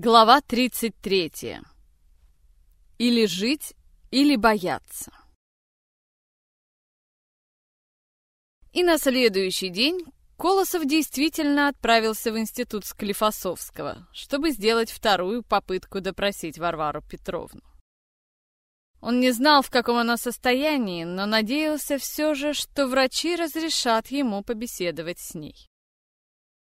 Глава 33. Или жить, или бояться. И на следующий день Колосов действительно отправился в институт Склифосовского, чтобы сделать вторую попытку допросить Варвару Петровну. Он не знал, в каком она состоянии, но надеялся все же, что врачи разрешат ему побеседовать с ней.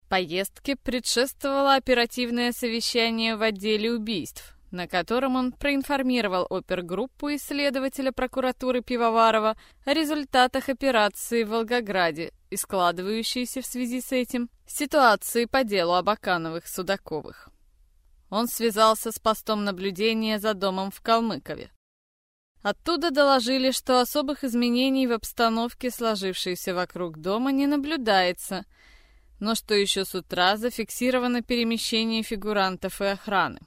Поездке предшествовало оперативное совещание в отделе убийств, на котором он проинформировал опергруппу исследователя прокуратуры Пивоварова о результатах операции в Волгограде и складывающейся в связи с этим ситуации по делу Абакановых-Судаковых. Он связался с постом наблюдения за домом в Калмыкове. Оттуда доложили, что особых изменений в обстановке, сложившейся вокруг дома, не наблюдается – но что еще с утра зафиксировано перемещение фигурантов и охраны.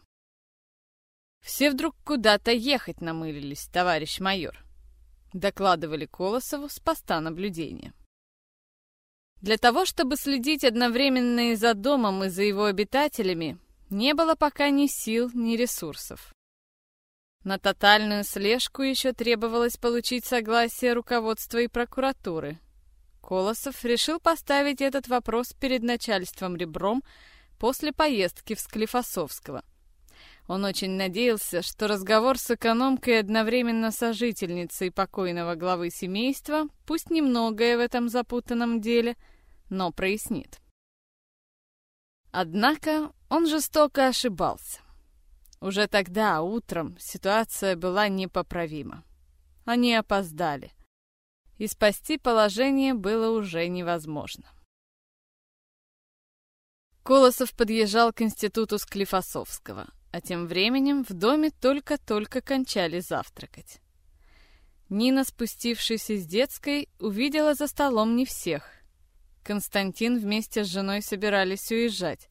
«Все вдруг куда-то ехать намылились, товарищ майор», докладывали Колосову с поста наблюдения. Для того, чтобы следить одновременно и за домом, и за его обитателями, не было пока ни сил, ни ресурсов. На тотальную слежку еще требовалось получить согласие руководства и прокуратуры, Колосов решил поставить этот вопрос перед начальством ребром после поездки в Склифосовского. Он очень надеялся, что разговор с экономкой одновременно сожительницей покойного главы семейства, пусть немногое в этом запутанном деле, но прояснит. Однако он жестоко ошибался. Уже тогда, утром, ситуация была непоправима. Они опоздали и спасти положение было уже невозможно. Колосов подъезжал к институту Склифосовского, а тем временем в доме только-только кончали завтракать. Нина, спустившись из детской, увидела за столом не всех. Константин вместе с женой собирались уезжать.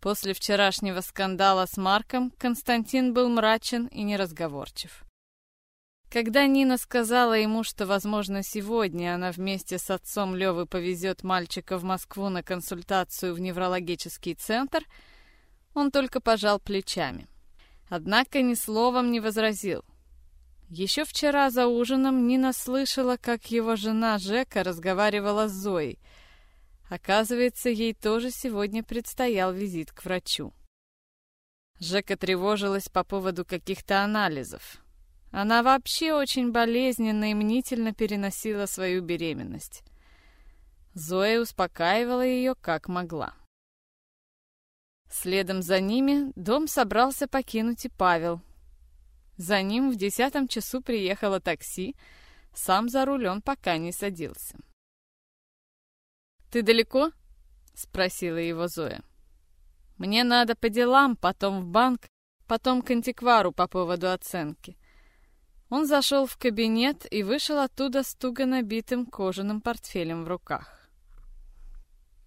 После вчерашнего скандала с Марком Константин был мрачен и неразговорчив. Когда Нина сказала ему, что, возможно, сегодня она вместе с отцом Левы повезет мальчика в Москву на консультацию в неврологический центр, он только пожал плечами. Однако ни словом не возразил. Еще вчера за ужином Нина слышала, как его жена Жека разговаривала с Зоей. Оказывается, ей тоже сегодня предстоял визит к врачу. Жека тревожилась по поводу каких-то анализов. Она вообще очень болезненно и мнительно переносила свою беременность. Зоя успокаивала ее как могла. Следом за ними дом собрался покинуть и Павел. За ним в десятом часу приехало такси, сам за руль пока не садился. «Ты далеко?» — спросила его Зоя. «Мне надо по делам, потом в банк, потом к антиквару по поводу оценки. Он зашел в кабинет и вышел оттуда с туго набитым кожаным портфелем в руках.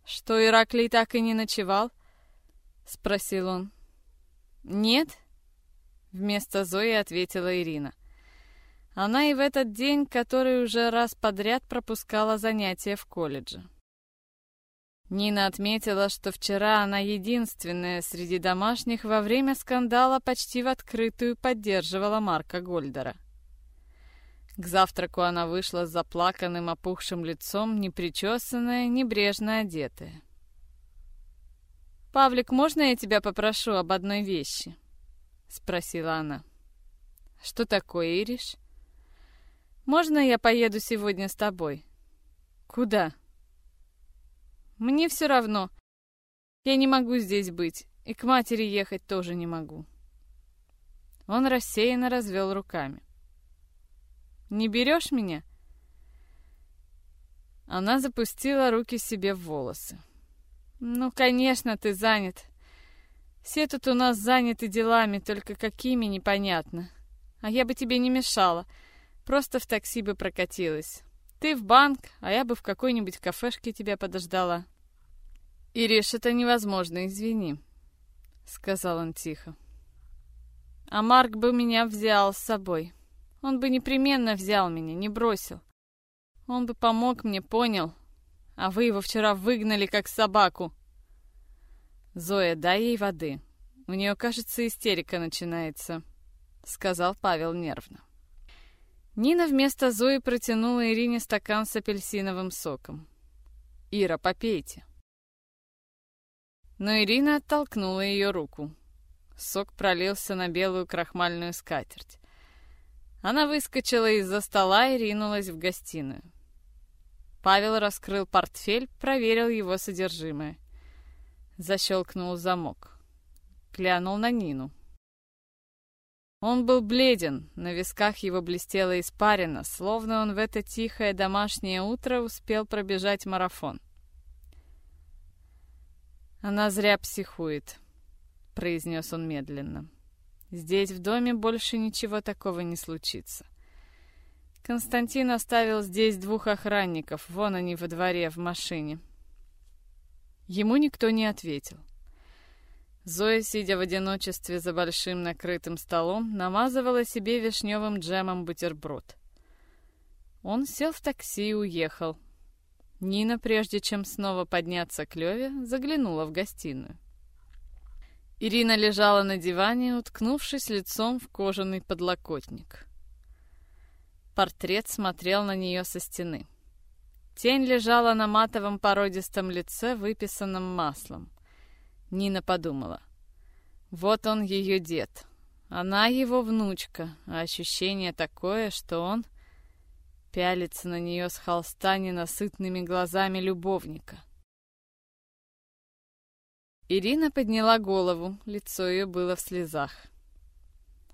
«Что, Ираклий так и не ночевал?» — спросил он. «Нет», — вместо Зои ответила Ирина. Она и в этот день, который уже раз подряд пропускала занятия в колледже. Нина отметила, что вчера она единственная среди домашних во время скандала почти в открытую поддерживала Марка Гольдера. К завтраку она вышла с заплаканным опухшим лицом, непричесанная, небрежно одетая. «Павлик, можно я тебя попрошу об одной вещи?» — спросила она. «Что такое, Ириш?» «Можно я поеду сегодня с тобой?» «Куда?» «Мне все равно. Я не могу здесь быть, и к матери ехать тоже не могу». Он рассеянно развел руками. Не берешь меня?» Она запустила руки себе в волосы. «Ну, конечно, ты занят. Все тут у нас заняты делами, только какими непонятно. А я бы тебе не мешала, просто в такси бы прокатилась. Ты в банк, а я бы в какой-нибудь кафешке тебя подождала». «Ириш, это невозможно, извини», — сказал он тихо. «А Марк бы меня взял с собой». Он бы непременно взял меня, не бросил. Он бы помог мне, понял. А вы его вчера выгнали, как собаку. Зоя, дай ей воды. У нее, кажется, истерика начинается», — сказал Павел нервно. Нина вместо Зои протянула Ирине стакан с апельсиновым соком. «Ира, попейте». Но Ирина оттолкнула ее руку. Сок пролился на белую крахмальную скатерть. Она выскочила из-за стола и ринулась в гостиную. Павел раскрыл портфель, проверил его содержимое. Защелкнул замок. Глянул на Нину. Он был бледен, на висках его блестела испарина, словно он в это тихое домашнее утро успел пробежать марафон. «Она зря психует», — произнес он медленно. «Здесь, в доме, больше ничего такого не случится. Константин оставил здесь двух охранников, вон они во дворе, в машине». Ему никто не ответил. Зоя, сидя в одиночестве за большим накрытым столом, намазывала себе вишневым джемом бутерброд. Он сел в такси и уехал. Нина, прежде чем снова подняться к Леве, заглянула в гостиную. Ирина лежала на диване, уткнувшись лицом в кожаный подлокотник. Портрет смотрел на нее со стены. Тень лежала на матовом породистом лице, выписанном маслом. Нина подумала. Вот он ее дед. Она его внучка, а ощущение такое, что он пялится на нее с холста ненасытными глазами любовника. Ирина подняла голову, лицо ее было в слезах.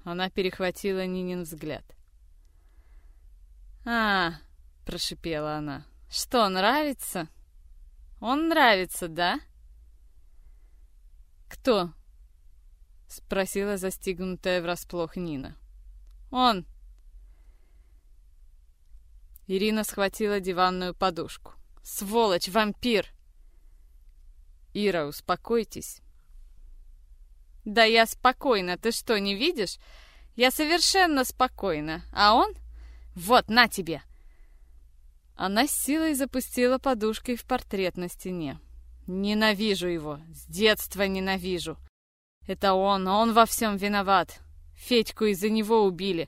Она перехватила Нинин взгляд. «А, — прошипела она, — что, нравится? Он нравится, да?» «Кто?» — спросила застигнутая врасплох Нина. «Он!» Ирина схватила диванную подушку. «Сволочь, вампир!» «Ира, успокойтесь». «Да я спокойна, ты что, не видишь? Я совершенно спокойна, а он? Вот, на тебе!» Она с силой запустила подушкой в портрет на стене. Ненавижу его. С детства ненавижу. Это он, он во всем виноват. Федьку из-за него убили.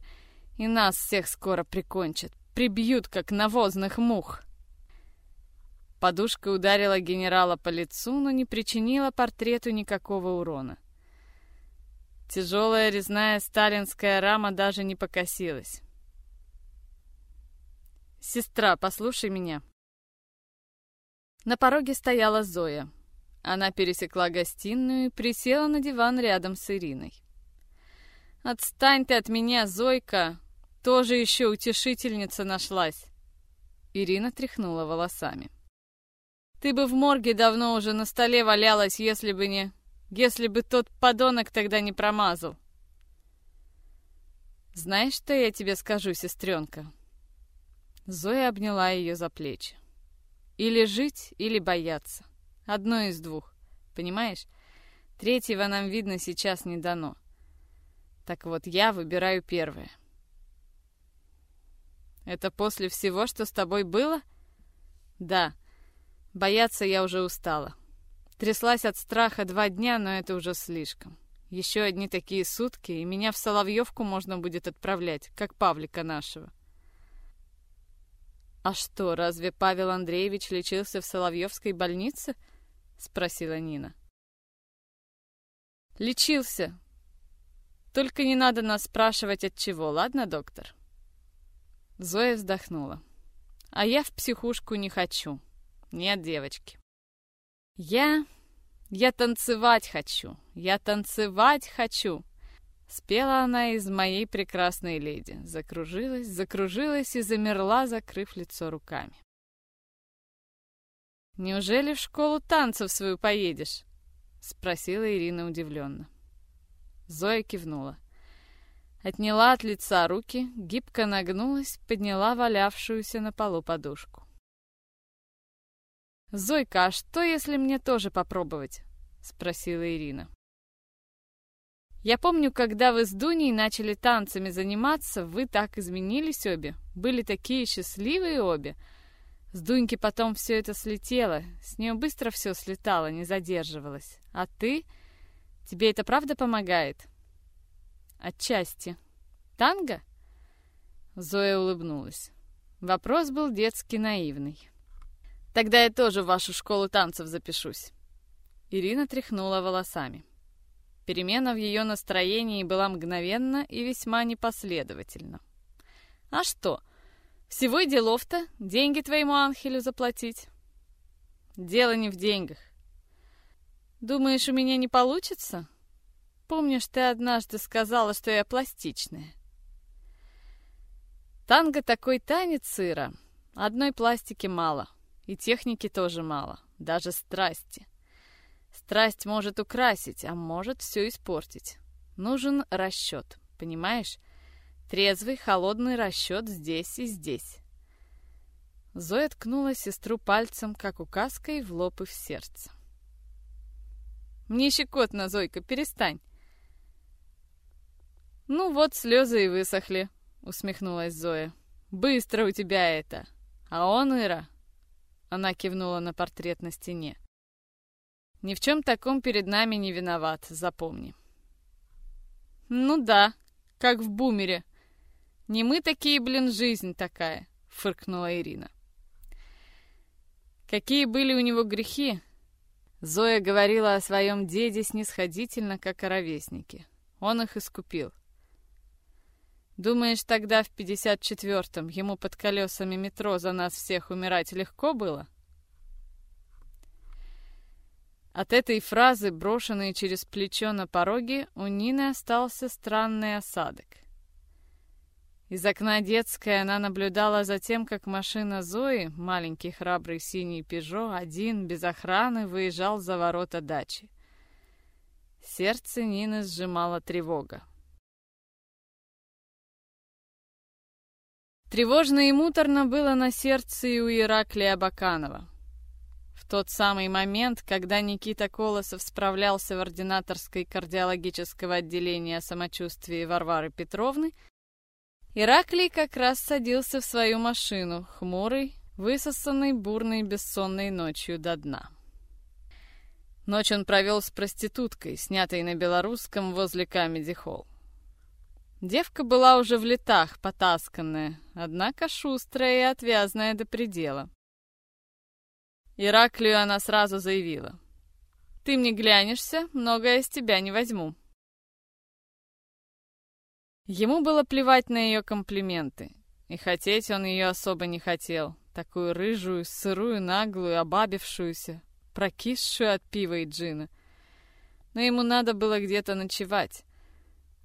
И нас всех скоро прикончат. Прибьют, как навозных мух. Подушка ударила генерала по лицу, но не причинила портрету никакого урона. Тяжелая резная сталинская рама даже не покосилась. «Сестра, послушай меня», на пороге стояла Зоя. Она пересекла гостиную и присела на диван рядом с Ириной. «Отстань ты от меня, Зойка! Тоже еще утешительница нашлась!» Ирина тряхнула волосами. «Ты бы в морге давно уже на столе валялась, если бы не... Если бы тот подонок тогда не промазал!» «Знаешь, что я тебе скажу, сестренка?» Зоя обняла ее за плечи. Или жить, или бояться. Одно из двух. Понимаешь? Третьего нам, видно, сейчас не дано. Так вот, я выбираю первое. Это после всего, что с тобой было? Да. Бояться я уже устала. Тряслась от страха два дня, но это уже слишком. Еще одни такие сутки, и меня в Соловьевку можно будет отправлять, как Павлика нашего. «А что, разве Павел Андреевич лечился в Соловьевской больнице?» — спросила Нина. «Лечился. Только не надо нас спрашивать, от чего, ладно, доктор?» Зоя вздохнула. «А я в психушку не хочу. Нет, девочки. Я... я танцевать хочу. Я танцевать хочу!» Спела она из моей прекрасной леди. Закружилась, закружилась и замерла, закрыв лицо руками. «Неужели в школу танцев свою поедешь?» — спросила Ирина удивленно. Зоя кивнула. Отняла от лица руки, гибко нагнулась, подняла валявшуюся на полу подушку. «Зойка, а что, если мне тоже попробовать?» — спросила Ирина. Я помню, когда вы с Дуней начали танцами заниматься, вы так изменились обе. Были такие счастливые обе. С Дуньки потом все это слетело. С нее быстро все слетало, не задерживалось. А ты... Тебе это правда помогает? Отчасти. Танго? Зоя улыбнулась. Вопрос был детски наивный. Тогда я тоже в вашу школу танцев запишусь. Ирина тряхнула волосами. Перемена в ее настроении была мгновенна и весьма непоследовательна. А что? Всего и делов-то деньги твоему Анхелю заплатить. Дело не в деньгах. Думаешь, у меня не получится? Помнишь, ты однажды сказала, что я пластичная. Танго такой танец сыра. Одной пластики мало. И техники тоже мало. Даже страсти. Страсть может украсить, а может все испортить. Нужен расчет, понимаешь? Трезвый, холодный расчет здесь и здесь. Зоя ткнула сестру пальцем, как указкой, в лоб и в сердце. «Мне щекотно, Зойка, перестань!» «Ну вот, слезы и высохли», — усмехнулась Зоя. «Быстро у тебя это! А он, Ира...» Она кивнула на портрет на стене. «Ни в чем таком перед нами не виноват, запомни». «Ну да, как в бумере. Не мы такие, блин, жизнь такая», — фыркнула Ирина. Какие были у него грехи? Зоя говорила о своем деде снисходительно, как о ровеснике. Он их искупил. Думаешь, тогда в 54-м ему под колесами метро за нас всех умирать легко было? От этой фразы, брошенной через плечо на пороге, у Нины остался странный осадок. Из окна детской она наблюдала за тем, как машина Зои, маленький храбрый синий «Пежо», один, без охраны, выезжал за ворота дачи. Сердце Нины сжимала тревога. Тревожно и муторно было на сердце и у Ираклия Баканова. В тот самый момент, когда Никита Колосов справлялся в ординаторской кардиологического отделения о самочувствии Варвары Петровны, Ираклий как раз садился в свою машину, хмурый, высосанный бурной бессонной ночью до дна. Ночь он провел с проституткой, снятой на белорусском возле Камеди Холл. Девка была уже в летах, потасканная, однако шустрая и отвязная до предела. Ираклию она сразу заявила. «Ты мне глянешься, многое с тебя не возьму». Ему было плевать на ее комплименты, и хотеть он ее особо не хотел, такую рыжую, сырую, наглую, обабившуюся, прокисшую от пива и джина. Но ему надо было где-то ночевать,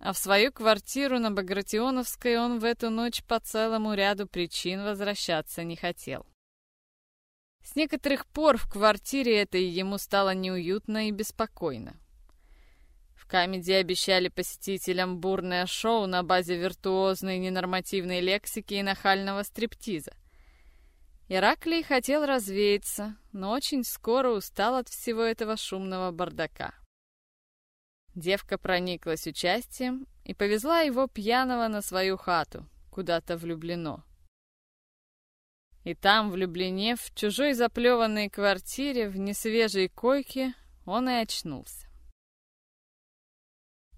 а в свою квартиру на Багратионовской он в эту ночь по целому ряду причин возвращаться не хотел. С некоторых пор в квартире этой ему стало неуютно и беспокойно. В Камеди обещали посетителям бурное шоу на базе виртуозной ненормативной лексики и нахального стриптиза. Ираклий хотел развеяться, но очень скоро устал от всего этого шумного бардака. Девка прониклась участием и повезла его пьяного на свою хату, куда-то влюблено. И там, влюблене, в чужой заплеванной квартире, в несвежей койке, он и очнулся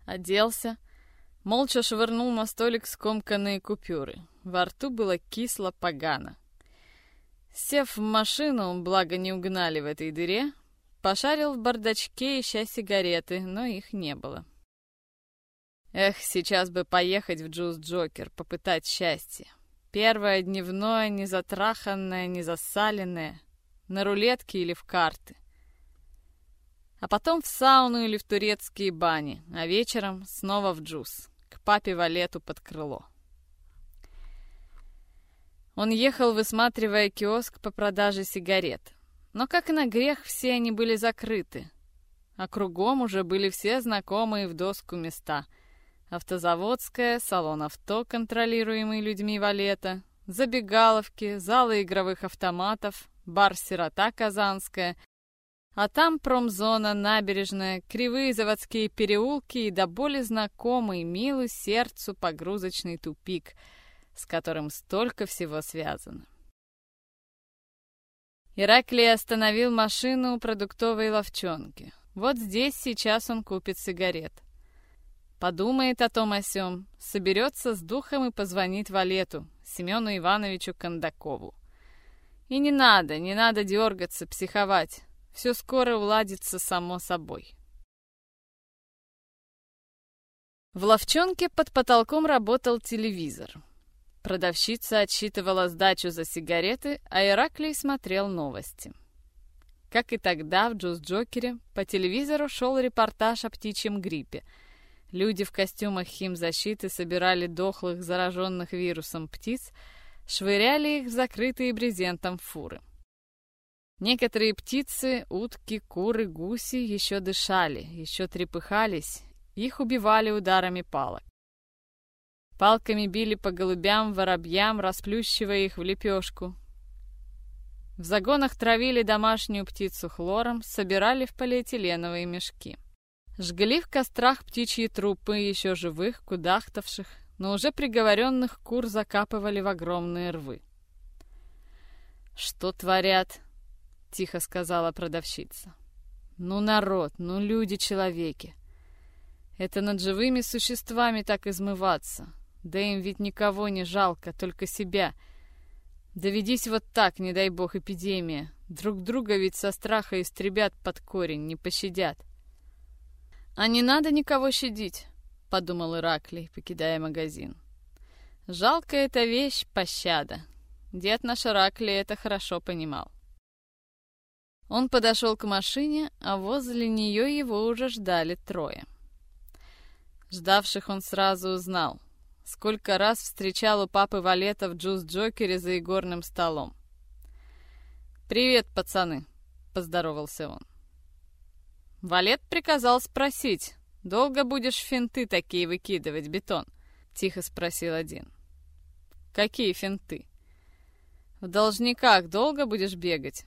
оделся, молча швырнул на столик скомканные купюры. Во рту было кисло погано. Сев в машину, благо не угнали в этой дыре, пошарил в бардачке, ища сигареты, но их не было. Эх, сейчас бы поехать в Джуз Джокер, попытать счастье. Первое дневное, не затраханное, не засаленное, на рулетке или в карты а потом в сауну или в турецкие бани, а вечером снова в джуз, к папе Валету под крыло. Он ехал, высматривая киоск по продаже сигарет. Но, как на грех, все они были закрыты. А кругом уже были все знакомые в доску места. Автозаводская, салон авто, контролируемый людьми Валета, забегаловки, залы игровых автоматов, бар «Сирота Казанская», а там промзона, набережная, кривые заводские переулки и до боли знакомый, милый сердцу погрузочный тупик, с которым столько всего связано. Ираклий остановил машину у продуктовой ловчонки. Вот здесь сейчас он купит сигарет. Подумает о том о сём, соберется с духом и позвонит Валету, Семену Ивановичу Кондакову. И не надо, не надо дергаться, психовать. Все скоро уладится само собой. В ловчонке под потолком работал телевизор. Продавщица отсчитывала сдачу за сигареты, а Ираклий смотрел новости. Как и тогда в Джуз-Джокере, по телевизору шел репортаж о птичьем гриппе. Люди в костюмах химзащиты собирали дохлых, зараженных вирусом птиц, швыряли их в закрытые брезентом фуры. Некоторые птицы, утки, куры, гуси еще дышали, еще трепыхались, их убивали ударами палок. Палками били по голубям, воробьям, расплющивая их в лепешку. В загонах травили домашнюю птицу хлором, собирали в полиэтиленовые мешки. Жгли в кострах птичьи трупы, еще живых, кудахтавших, но уже приговоренных кур закапывали в огромные рвы. «Что творят?» — тихо сказала продавщица. «Ну, народ, ну, люди-человеки! Это над живыми существами так измываться. Да им ведь никого не жалко, только себя. Доведись вот так, не дай бог, эпидемия. Друг друга ведь со страха истребят под корень, не пощадят. А не надо никого щадить, подумал Ираклий, покидая магазин. Жалкая эта вещь — пощада. Дед наш Ираклий это хорошо понимал. Он подошел к машине, а возле нее его уже ждали трое. Ждавших он сразу узнал. Сколько раз встречал у папы Валета в джуз-джокере за игорным столом. «Привет, пацаны!» — поздоровался он. Валет приказал спросить, «Долго будешь финты такие выкидывать, бетон?» — тихо спросил один. «Какие финты?» «В должниках долго будешь бегать?»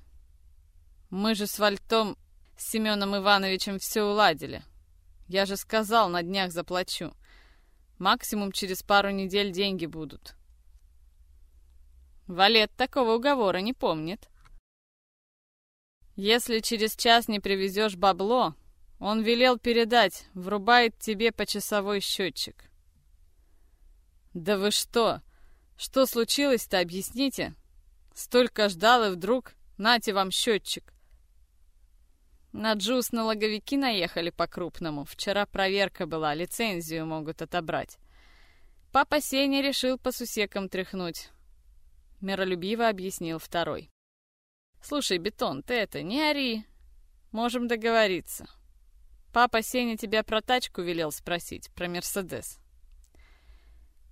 «Мы же с Вальтом, с Семеном Ивановичем все уладили. Я же сказал, на днях заплачу. Максимум через пару недель деньги будут». Валет такого уговора не помнит. Если через час не привезешь бабло, он велел передать, врубает тебе почасовой счетчик. Да вы что? Что случилось-то, объясните? Столько ждал, и вдруг, нате вам счетчик. На джуз налоговики наехали по-крупному. Вчера проверка была, лицензию могут отобрать. Папа Сеня решил по сусекам тряхнуть. Миролюбиво объяснил второй. «Слушай, Бетон, ты это, не ори. Можем договориться. Папа Сеня тебя про тачку велел спросить, про Мерседес.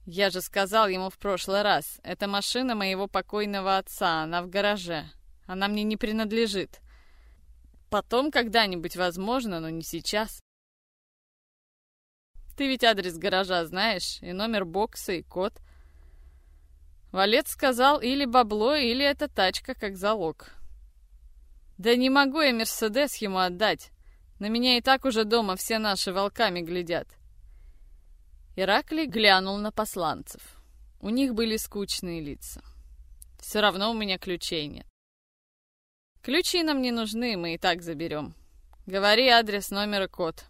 Я же сказал ему в прошлый раз, это машина моего покойного отца, она в гараже. Она мне не принадлежит. Потом когда-нибудь возможно, но не сейчас. Ты ведь адрес гаража знаешь, и номер бокса, и код. Валет сказал, или бабло, или эта тачка как залог. Да не могу я Мерседес ему отдать. На меня и так уже дома все наши волками глядят. Ираклий глянул на посланцев. У них были скучные лица. Все равно у меня ключей нет. Ключи нам не нужны, мы и так заберем. Говори адрес, номер и код.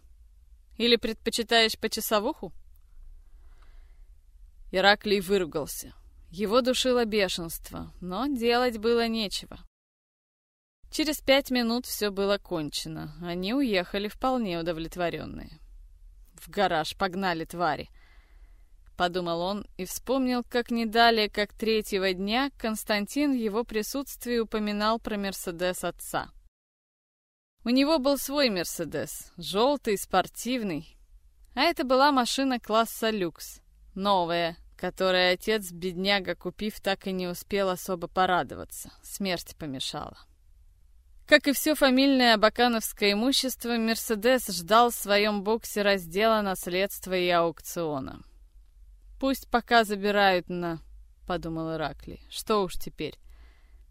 Или предпочитаешь почасовуху? Ираклий выругался. Его душило бешенство, но делать было нечего. Через пять минут все было кончено. Они уехали вполне удовлетворенные. В гараж погнали твари. Подумал он и вспомнил, как не далее, как третьего дня, Константин в его присутствии упоминал про Мерседес отца. У него был свой Мерседес, желтый, спортивный. А это была машина класса люкс, новая, которой отец, бедняга, купив, так и не успел особо порадоваться. Смерть помешала. Как и все фамильное абакановское имущество, Мерседес ждал в своем боксе раздела наследства и аукциона. «Пусть пока забирают на...» — подумал Ираклий. «Что уж теперь?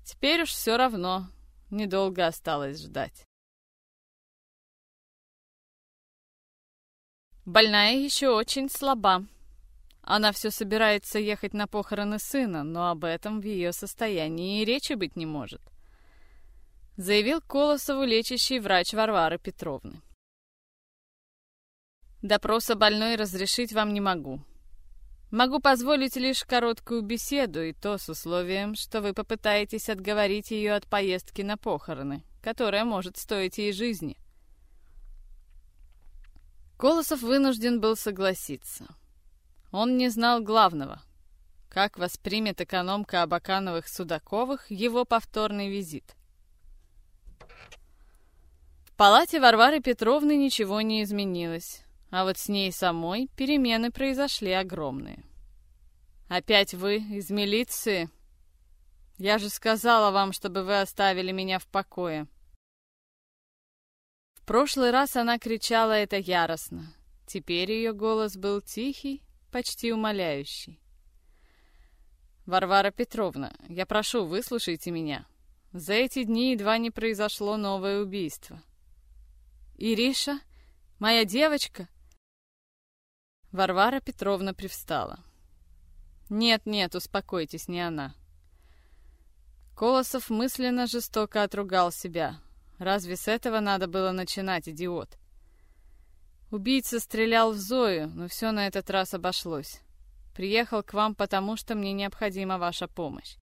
Теперь уж все равно. Недолго осталось ждать». Больная еще очень слаба. Она все собирается ехать на похороны сына, но об этом в ее состоянии и речи быть не может заявил Колосову лечащий врач Варвары Петровны. Допроса больной разрешить вам не могу. Могу позволить лишь короткую беседу, и то с условием, что вы попытаетесь отговорить ее от поездки на похороны, которая может стоить ей жизни. Колосов вынужден был согласиться. Он не знал главного. Как воспримет экономка Абакановых-Судаковых его повторный визит? В палате Варвары Петровны ничего не изменилось. А вот с ней самой перемены произошли огромные. «Опять вы из милиции? Я же сказала вам, чтобы вы оставили меня в покое». В прошлый раз она кричала это яростно. Теперь ее голос был тихий, почти умоляющий. «Варвара Петровна, я прошу, выслушайте меня. За эти дни едва не произошло новое убийство». «Ириша? Моя девочка?» Варвара Петровна привстала. «Нет-нет, успокойтесь, не она». Колосов мысленно жестоко отругал себя. Разве с этого надо было начинать, идиот? Убийца стрелял в Зою, но все на этот раз обошлось. Приехал к вам, потому что мне необходима ваша помощь.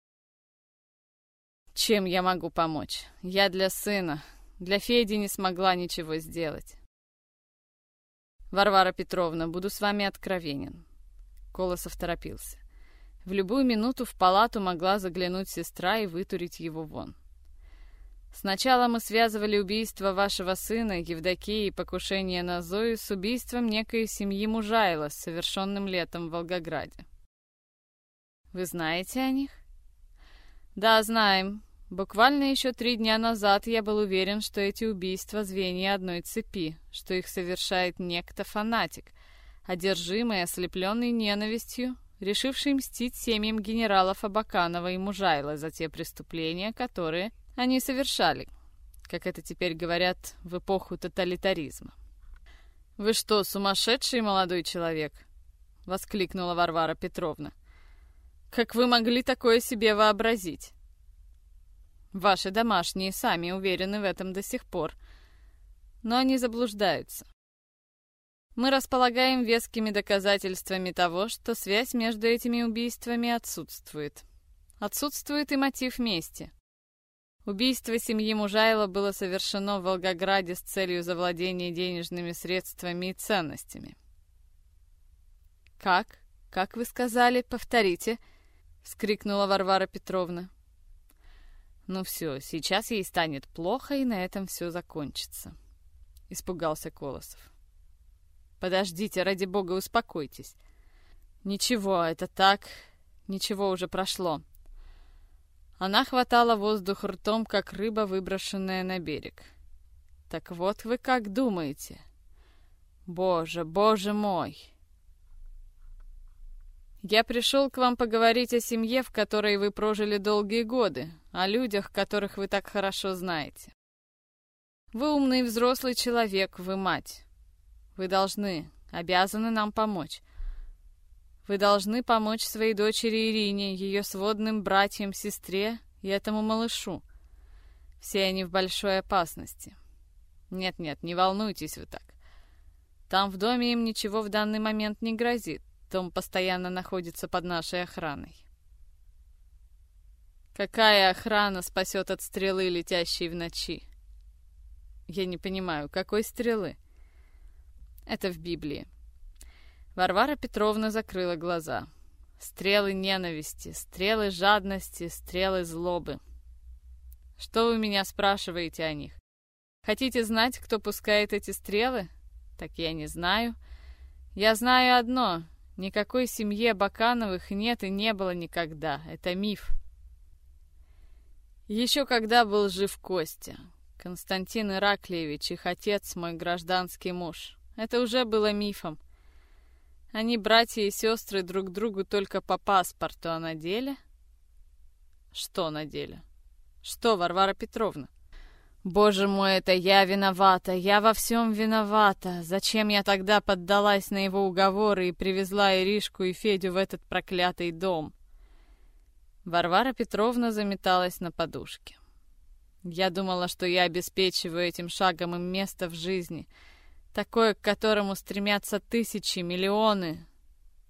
Чем я могу помочь? Я для сына. Для Феди не смогла ничего сделать. «Варвара Петровна, буду с вами откровенен». Колосов торопился. В любую минуту в палату могла заглянуть сестра и вытурить его вон. Сначала мы связывали убийство вашего сына, Евдокии, и покушение на Зою с убийством некой семьи Мужайла, совершенным летом в Волгограде. Вы знаете о них? Да, знаем. Буквально еще три дня назад я был уверен, что эти убийства звенья одной цепи, что их совершает некто фанатик, одержимый, ослепленный ненавистью, решивший мстить семьям генералов Абаканова и Мужайла за те преступления, которые они совершали, как это теперь говорят, в эпоху тоталитаризма. «Вы что, сумасшедший молодой человек?» — воскликнула Варвара Петровна. «Как вы могли такое себе вообразить?» Ваши домашние сами уверены в этом до сих пор. Но они заблуждаются. Мы располагаем вескими доказательствами того, что связь между этими убийствами отсутствует. Отсутствует и мотив мести. Убийство семьи Мужайла было совершено в Волгограде с целью завладения денежными средствами и ценностями. «Как? Как вы сказали? Повторите!» — вскрикнула Варвара Петровна. Ну все, сейчас ей станет плохо, и на этом все закончится. Испугался Колосов. Подождите, ради бога, успокойтесь. Ничего, это так, ничего уже прошло. Она хватала воздух ртом, как рыба, выброшенная на берег. Так вот вы как думаете? Боже, боже мой! Я пришел к вам поговорить о семье, в которой вы прожили долгие годы, о людях, которых вы так хорошо знаете. Вы умный взрослый человек, вы мать. Вы должны, обязаны нам помочь. Вы должны помочь своей дочери Ирине, ее сводным братьям, сестре и этому малышу. Все они в большой опасности. Нет-нет, не волнуйтесь вы так. Там в доме им ничего в данный момент не грозит. Том постоянно находится под нашей охраной. Какая охрана спасет от стрелы, летящей в ночи? Я не понимаю, какой стрелы? Это в Библии. Варвара Петровна закрыла глаза. Стрелы ненависти, стрелы жадности, стрелы злобы. Что вы меня спрашиваете о них? Хотите знать, кто пускает эти стрелы? Так я не знаю. Я знаю одно. Никакой семье Бакановых нет и не было никогда. Это миф. Еще когда был жив Костя. Константин Ираклиевич, их отец, мой гражданский муж. Это уже было мифом. Они братья и сестры друг другу только по паспорту, а на деле... Что на деле? Что, Варвара Петровна? Боже мой, это я виновата, я во всем виновата. Зачем я тогда поддалась на его уговоры и привезла Иришку и Федю в этот проклятый дом? Варвара Петровна заметалась на подушке. Я думала, что я обеспечиваю этим шагом им место в жизни. Такое, к которому стремятся тысячи, миллионы.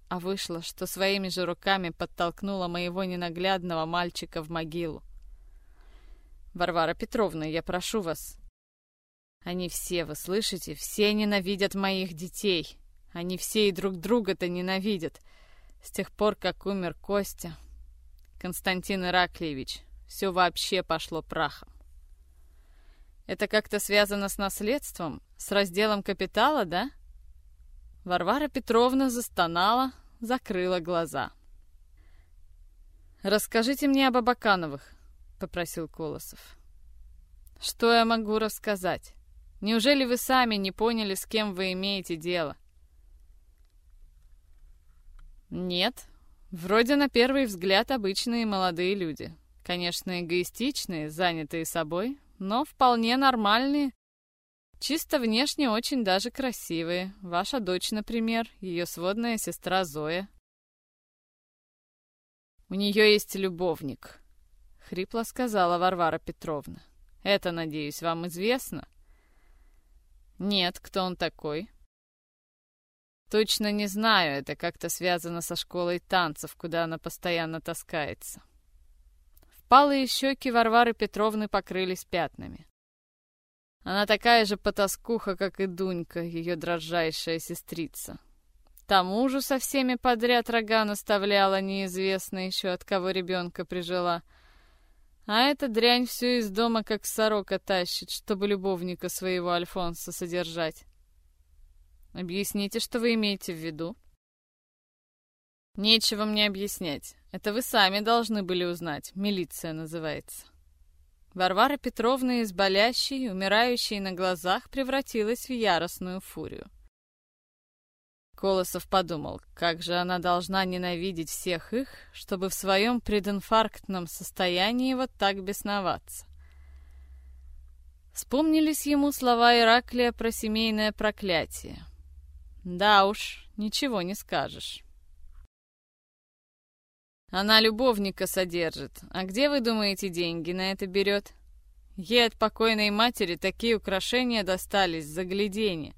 А вышло, что своими же руками подтолкнула моего ненаглядного мальчика в могилу. Варвара Петровна, я прошу вас. Они все, вы слышите, все ненавидят моих детей. Они все и друг друга-то ненавидят. С тех пор, как умер Костя, Константин Ираклиевич, все вообще пошло прахом. Это как-то связано с наследством, с разделом капитала, да? Варвара Петровна застонала, закрыла глаза. «Расскажите мне об Абакановых», — попросил Колосов. «Что я могу рассказать? Неужели вы сами не поняли, с кем вы имеете дело?» «Нет. Вроде на первый взгляд обычные молодые люди. Конечно, эгоистичные, занятые собой, но вполне нормальные. Чисто внешне очень даже красивые. Ваша дочь, например, ее сводная сестра Зоя. «У нее есть любовник», — хрипло сказала Варвара Петровна. «Это, надеюсь, вам известно?» «Нет, кто он такой?» «Точно не знаю, это как-то связано со школой танцев, куда она постоянно таскается». Впалые щеки Варвары Петровны покрылись пятнами. Она такая же потаскуха, как и Дунька, ее дрожайшая сестрица. Тому же со всеми подряд рога наставляла, неизвестно еще от кого ребенка прижила. А эта дрянь все из дома как сорока тащит, чтобы любовника своего Альфонса содержать. Объясните, что вы имеете в виду. Нечего мне объяснять. Это вы сами должны были узнать. Милиция называется. Варвара Петровна из болящей, умирающей на глазах, превратилась в яростную фурию. Колосов подумал, как же она должна ненавидеть всех их, чтобы в своем прединфарктном состоянии вот так бесноваться. Вспомнились ему слова Ираклия про семейное проклятие. Да уж, ничего не скажешь. Она любовника содержит. А где, вы думаете, деньги на это берет? Ей от покойной матери такие украшения достались, загляденье.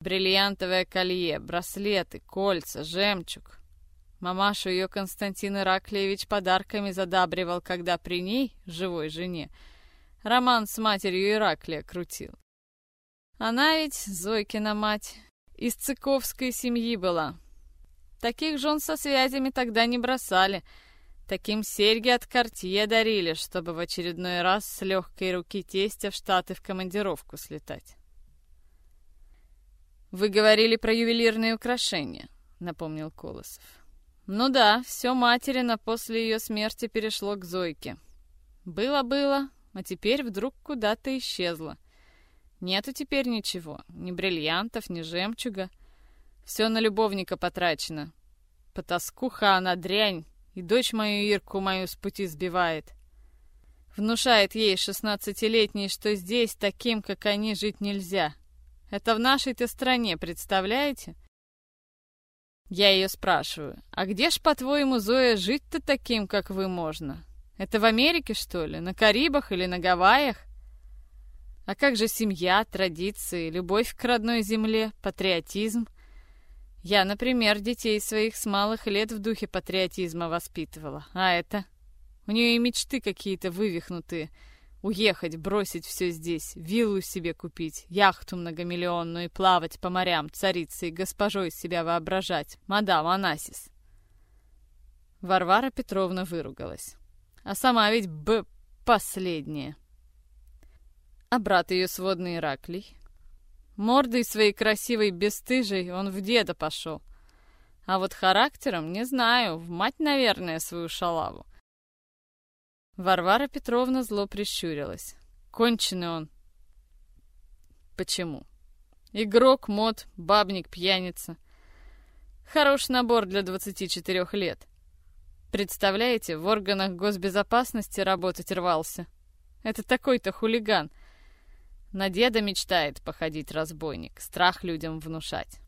Бриллиантовое колье, браслеты, кольца, жемчуг. Мамашу ее Константин Ираклиевич подарками задабривал, когда при ней, живой жене, роман с матерью Ираклия крутил. Она ведь, Зойкина мать, из цыковской семьи была, Таких жен со связями тогда не бросали. Таким серьги от Кортье дарили, чтобы в очередной раз с легкой руки тестя в Штаты в командировку слетать. «Вы говорили про ювелирные украшения», — напомнил Колосов. «Ну да, все материна после ее смерти перешло к Зойке. Было-было, а теперь вдруг куда-то исчезло. Нету теперь ничего, ни бриллиантов, ни жемчуга. Все на любовника потрачено. Потаскуха она дрянь, и дочь мою Ирку мою с пути сбивает. Внушает ей, шестнадцатилетней, что здесь таким, как они, жить нельзя. Это в нашей-то стране, представляете? Я ее спрашиваю, а где ж, по-твоему, Зоя, жить-то таким, как вы, можно? Это в Америке, что ли? На Карибах или на Гавайях? А как же семья, традиции, любовь к родной земле, патриотизм? Я, например, детей своих с малых лет в духе патриотизма воспитывала. А это? У нее и мечты какие-то вывихнутые. Уехать, бросить все здесь, виллу себе купить, яхту многомиллионную и плавать по морям, царицей, госпожой себя воображать. Мадам Анасис. Варвара Петровна выругалась. А сама ведь б... последняя. А брат ее сводный Ираклий? Мордой своей красивой бесстыжей он в деда пошел. А вот характером, не знаю, в мать, наверное, свою шалаву. Варвара Петровна зло прищурилась. Конченый он. Почему? Игрок, мод, бабник, пьяница. Хороший набор для 24 лет. Представляете, в органах госбезопасности работать рвался. Это такой-то хулиган — на деда мечтает походить разбойник, страх людям внушать.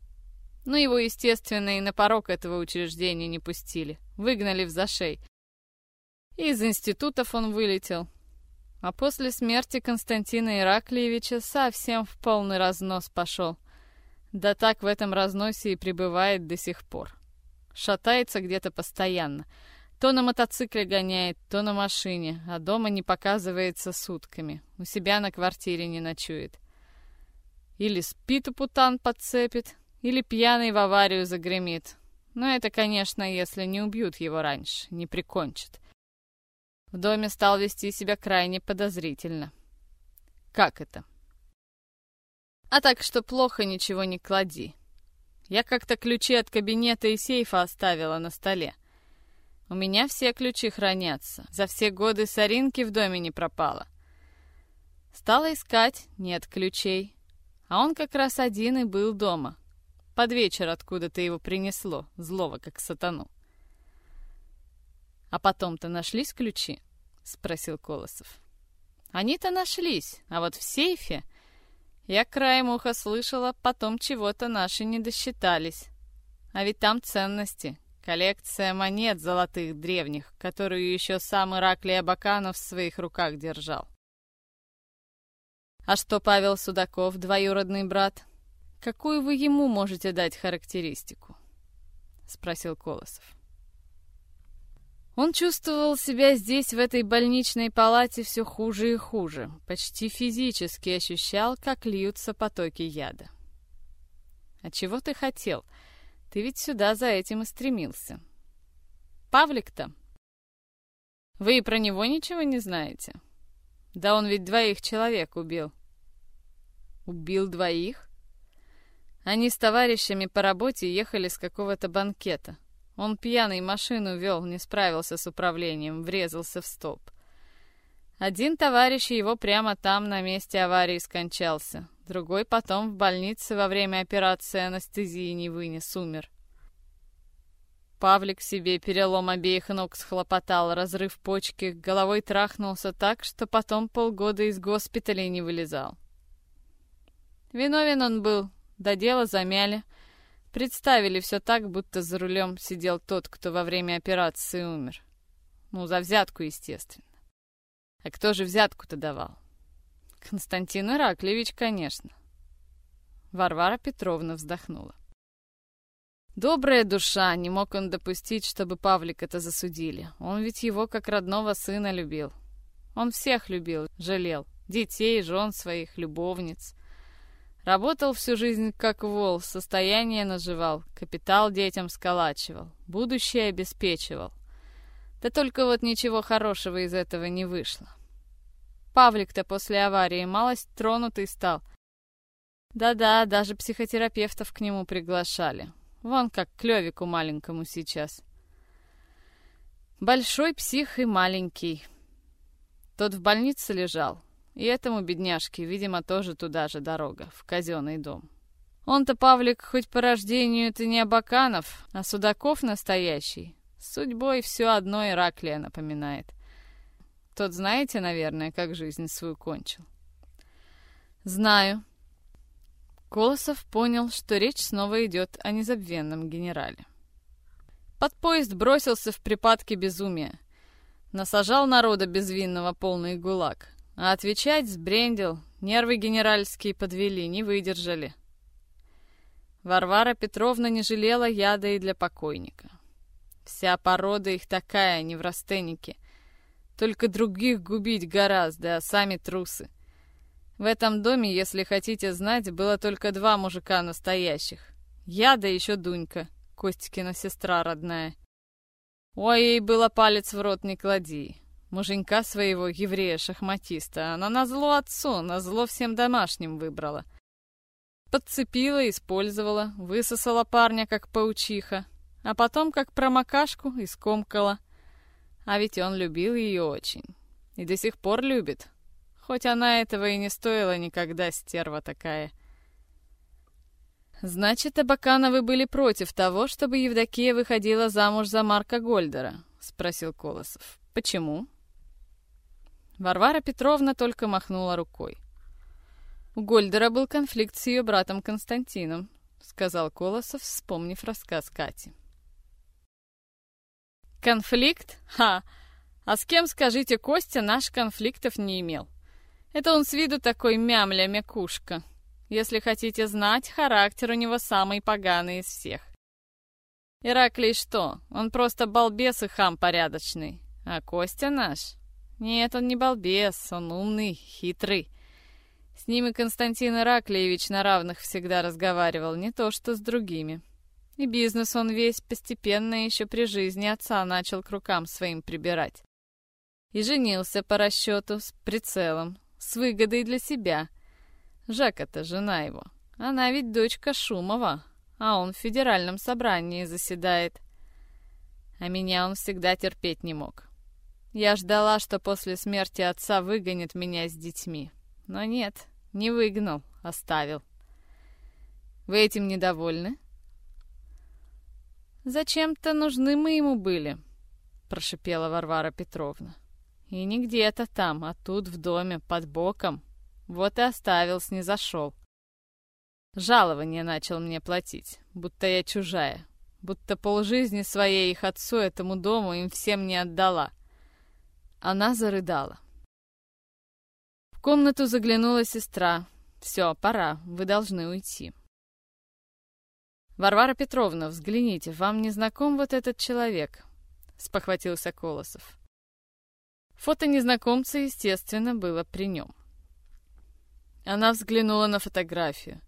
Но его, естественно, и на порог этого учреждения не пустили. Выгнали в зашей. Из институтов он вылетел. А после смерти Константина Ираклиевича совсем в полный разнос пошел. Да так в этом разносе и пребывает до сих пор. Шатается где-то постоянно. То на мотоцикле гоняет, то на машине, а дома не показывается сутками. У себя на квартире не ночует. Или спит у путан подцепит, или пьяный в аварию загремит. Но это, конечно, если не убьют его раньше, не прикончат. В доме стал вести себя крайне подозрительно. Как это? А так, что плохо ничего не клади. Я как-то ключи от кабинета и сейфа оставила на столе. У меня все ключи хранятся. За все годы соринки в доме не пропало. Стала искать, нет ключей. А он как раз один и был дома. Под вечер откуда-то его принесло, злого как сатану. «А потом-то нашлись ключи?» — спросил Колосов. «Они-то нашлись, а вот в сейфе я краем уха слышала, потом чего-то наши не досчитались. А ведь там ценности. Коллекция монет золотых древних, которую еще сам Ираклий Абаканов в своих руках держал. А что Павел Судаков, двоюродный брат? Какую вы ему можете дать характеристику? Спросил Колосов. Он чувствовал себя здесь, в этой больничной палате, все хуже и хуже. Почти физически ощущал, как льются потоки яда. «А чего ты хотел? Ты ведь сюда за этим и стремился. Павлик-то? Вы и про него ничего не знаете? Да он ведь двоих человек убил». «Убил двоих?» Они с товарищами по работе ехали с какого-то банкета. Он пьяный машину вел, не справился с управлением, врезался в столб. Один товарищ его прямо там, на месте аварии, скончался. Другой потом в больнице во время операции анестезии не вынес, умер. Павлик себе перелом обеих ног схлопотал, разрыв почки, головой трахнулся так, что потом полгода из госпиталя не вылезал. Виновен он был, до дела замяли — Представили все так, будто за рулем сидел тот, кто во время операции умер. Ну, за взятку, естественно. А кто же взятку-то давал? Константин Ираклевич, конечно. Варвара Петровна вздохнула. Добрая душа, не мог он допустить, чтобы Павлик это засудили. Он ведь его как родного сына любил. Он всех любил, жалел. Детей, жен своих, любовниц. Работал всю жизнь как вол, состояние наживал, капитал детям сколачивал, будущее обеспечивал. Да только вот ничего хорошего из этого не вышло. Павлик-то после аварии малость тронутый стал. Да-да, даже психотерапевтов к нему приглашали. Вон как клёвику маленькому сейчас. Большой псих и маленький. Тот в больнице лежал, и этому бедняжке, видимо, тоже туда же дорога, в казенный дом. Он-то, Павлик, хоть по рождению-то не Абаканов, а Судаков настоящий. Судьбой все одно Ираклия напоминает. Тот знаете, наверное, как жизнь свою кончил? Знаю. Колосов понял, что речь снова идет о незабвенном генерале. Под поезд бросился в припадке безумия. Насажал народа безвинного полный гулаг. А отвечать сбрендил, нервы генеральские подвели, не выдержали. Варвара Петровна не жалела яда и для покойника. Вся порода их такая, не неврастенники. Только других губить гораздо, а сами трусы. В этом доме, если хотите знать, было только два мужика настоящих. Я да еще Дунька, Костикина сестра родная. Ой, ей было палец в рот не клади муженька своего, еврея-шахматиста, она назло отцу, назло всем домашним выбрала. Подцепила, использовала, высосала парня, как паучиха, а потом, как промокашку, искомкала. А ведь он любил ее очень. И до сих пор любит. Хоть она этого и не стоила никогда, стерва такая. «Значит, Абакановы были против того, чтобы Евдокия выходила замуж за Марка Гольдера?» — спросил Колосов. «Почему?» Варвара Петровна только махнула рукой. «У Гольдера был конфликт с ее братом Константином», — сказал Колосов, вспомнив рассказ Кати. «Конфликт? Ха! А с кем, скажите, Костя наш конфликтов не имел? Это он с виду такой мямля-мякушка. Если хотите знать, характер у него самый поганый из всех. Ираклий что? Он просто балбес и хам порядочный. А Костя наш? Нет, он не балбес, он умный, хитрый. С ним и Константин Ираклиевич на равных всегда разговаривал, не то что с другими. И бизнес он весь постепенно еще при жизни отца начал к рукам своим прибирать. И женился по расчету, с прицелом, с выгодой для себя. Жака-то жена его. Она ведь дочка Шумова, а он в федеральном собрании заседает. А меня он всегда терпеть не мог. Я ждала, что после смерти отца выгонит меня с детьми. Но нет, не выгнал, оставил. Вы этим недовольны? Зачем-то нужны мы ему были, прошипела Варвара Петровна. И не где-то там, а тут в доме, под боком. Вот и оставил, снизошел. Жалование начал мне платить, будто я чужая, будто полжизни своей их отцу этому дому им всем не отдала. Она зарыдала. В комнату заглянула сестра. «Все, пора, вы должны уйти». «Варвара Петровна, взгляните, вам не знаком вот этот человек?» — спохватился Колосов. Фото незнакомца, естественно, было при нем. Она взглянула на фотографию.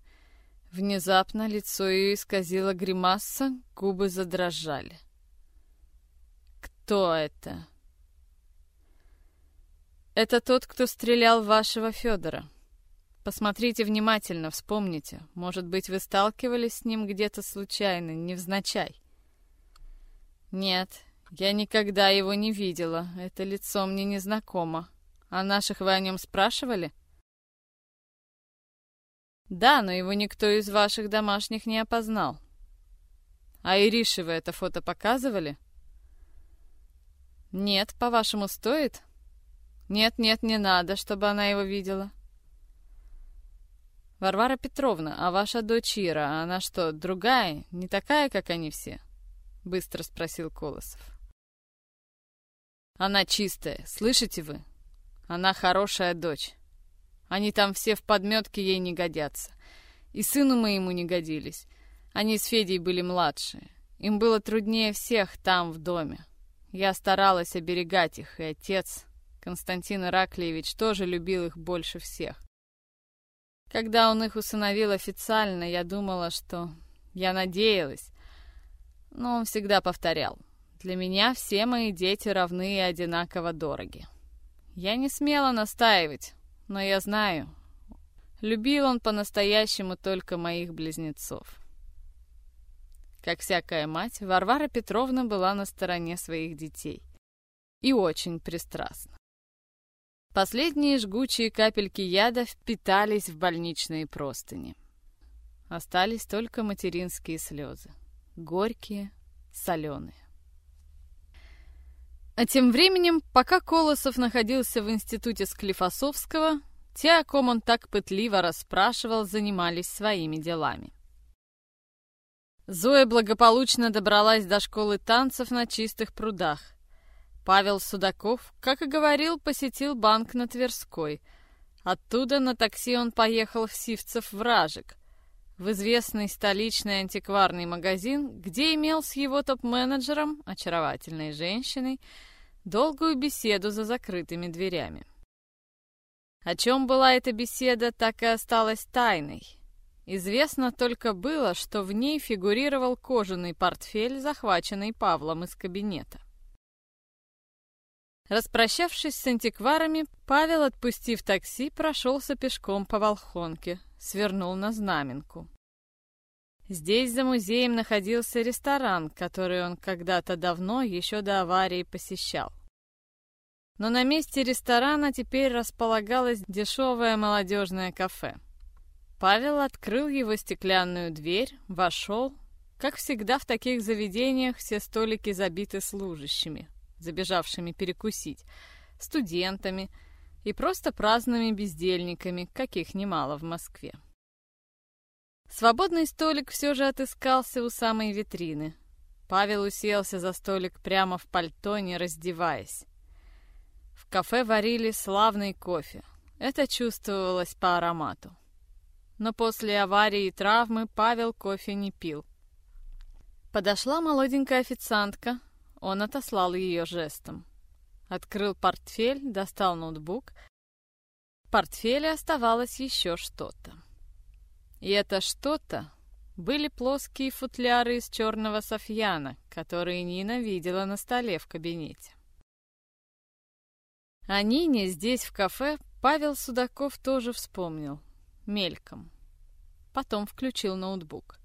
Внезапно лицо ее исказило гримаса, губы задрожали. «Кто это?» «Это тот, кто стрелял вашего Федора. Посмотрите внимательно, вспомните. Может быть, вы сталкивались с ним где-то случайно, невзначай?» «Нет, я никогда его не видела. Это лицо мне незнакомо. А наших вы о нем спрашивали?» Да, но его никто из ваших домашних не опознал. А Ирише вы это фото показывали? Нет, по-вашему, стоит? Нет, нет, не надо, чтобы она его видела. Варвара Петровна, а ваша дочь Ира, она что, другая, не такая, как они все? Быстро спросил Колосов. Она чистая, слышите вы? Она хорошая дочь. Они там все в подметке ей не годятся. И сыну моему не годились. Они с Федей были младшие. Им было труднее всех там, в доме. Я старалась оберегать их, и отец, Константин Ираклиевич, тоже любил их больше всех. Когда он их усыновил официально, я думала, что... Я надеялась. Но он всегда повторял. Для меня все мои дети равны и одинаково дороги. Я не смела настаивать, но я знаю, любил он по-настоящему только моих близнецов. Как всякая мать, Варвара Петровна была на стороне своих детей. И очень пристрастна. Последние жгучие капельки яда впитались в больничные простыни. Остались только материнские слезы. Горькие, соленые. А тем временем, пока Колосов находился в институте Склифосовского, те, о ком он так пытливо расспрашивал, занимались своими делами. Зоя благополучно добралась до школы танцев на чистых прудах. Павел Судаков, как и говорил, посетил банк на Тверской. Оттуда на такси он поехал в Сивцев-Вражек, в известный столичный антикварный магазин, где имел с его топ-менеджером, очаровательной женщиной, долгую беседу за закрытыми дверями. О чем была эта беседа, так и осталась тайной. Известно только было, что в ней фигурировал кожаный портфель, захваченный Павлом из кабинета. Распрощавшись с антикварами, Павел, отпустив такси, прошелся пешком по Волхонке, свернул на Знаменку. Здесь за музеем находился ресторан, который он когда-то давно, еще до аварии, посещал. Но на месте ресторана теперь располагалось дешевое молодежное кафе. Павел открыл его стеклянную дверь, вошел. Как всегда в таких заведениях все столики забиты служащими, забежавшими перекусить, студентами и просто праздными бездельниками, каких немало в Москве. Свободный столик все же отыскался у самой витрины. Павел уселся за столик прямо в пальто, не раздеваясь. В кафе варили славный кофе. Это чувствовалось по аромату. но после аварии и травмы Павел кофе не пил. Подошла молоденькая официантка, он отослал ее жестом. Открыл портфель, достал ноутбук. В портфеле оставалось еще что-то. И это что-то были плоские футляры из черного софьяна, которые Нина видела на столе в кабинете. О Нине здесь, в кафе, Павел Судаков тоже вспомнил. Мельком. Потом включил ноутбук.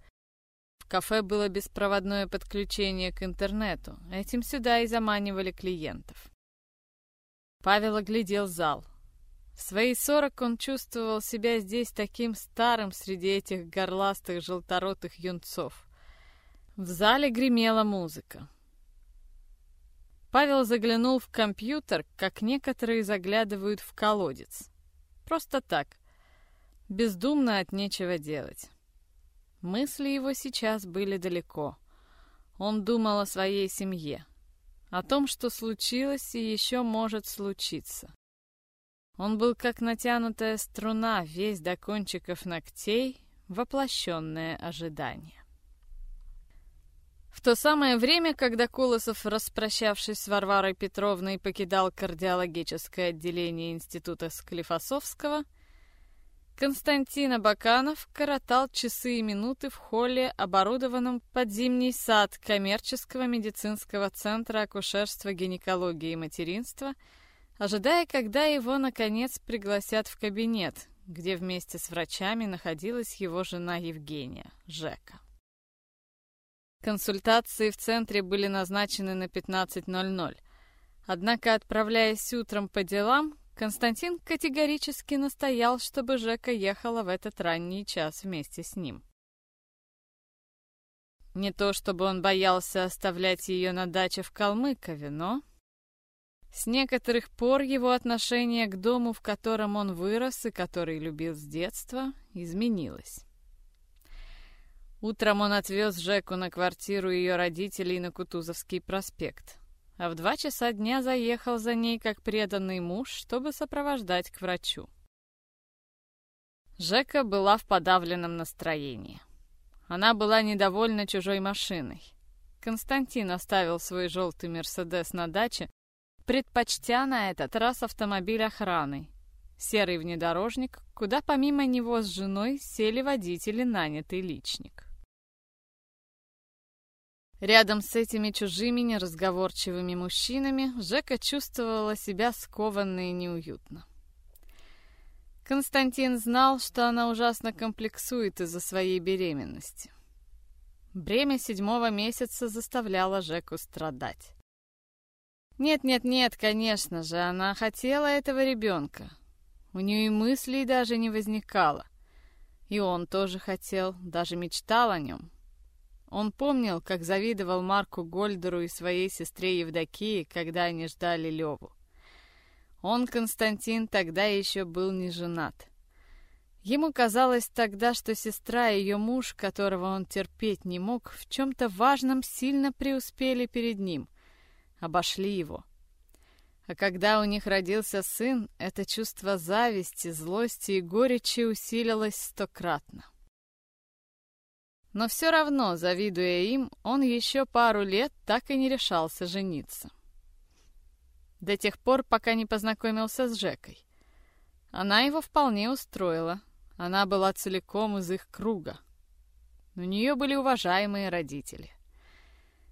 Кафе было беспроводное подключение к интернету. Этим сюда и заманивали клиентов. Павел оглядел зал. В свои сорок он чувствовал себя здесь таким старым среди этих горластых желторотых юнцов. В зале гремела музыка. Павел заглянул в компьютер, как некоторые заглядывают в колодец. Просто так. Бездумно от нечего делать. Мысли его сейчас были далеко. Он думал о своей семье, о том, что случилось и еще может случиться. Он был как натянутая струна, весь до кончиков ногтей, воплощенное ожидание. В то самое время, когда Колосов, распрощавшись с Варварой Петровной, покидал кардиологическое отделение Института Склифосовского, Константин Абаканов коротал часы и минуты в холле, оборудованном под зимний сад коммерческого медицинского центра акушерства, гинекологии и материнства – ожидая, когда его, наконец, пригласят в кабинет, где вместе с врачами находилась его жена Евгения, Жека. Консультации в центре были назначены на 15.00. Однако, отправляясь утром по делам, Константин категорически настоял, чтобы Жека ехала в этот ранний час вместе с ним. Не то чтобы он боялся оставлять ее на даче в Калмыкове, но с некоторых пор его отношение к дому, в котором он вырос и который любил с детства, изменилось. Утром он отвез Жеку на квартиру ее родителей на Кутузовский проспект, а в два часа дня заехал за ней как преданный муж, чтобы сопровождать к врачу. Жека была в подавленном настроении. Она была недовольна чужой машиной. Константин оставил свой желтый «Мерседес» на даче, предпочтя на этот раз автомобиль охраны. Серый внедорожник, куда помимо него с женой сели водители нанятый личник. Рядом с этими чужими неразговорчивыми мужчинами Жека чувствовала себя скованно и неуютно. Константин знал, что она ужасно комплексует из-за своей беременности. Бремя седьмого месяца заставляло Жеку страдать. Нет-нет-нет, конечно же, она хотела этого ребенка. У нее и мыслей даже не возникало. И он тоже хотел, даже мечтал о нем. Он помнил, как завидовал Марку Гольдеру и своей сестре Евдокии, когда они ждали Леву. Он, Константин, тогда еще был не женат. Ему казалось тогда, что сестра и ее муж, которого он терпеть не мог, в чем-то важном сильно преуспели перед ним — обошли его. А когда у них родился сын, это чувство зависти, злости и горечи усилилось стократно. Но все равно, завидуя им, он еще пару лет так и не решался жениться. До тех пор, пока не познакомился с Жекой. Она его вполне устроила. Она была целиком из их круга. У нее были уважаемые родители.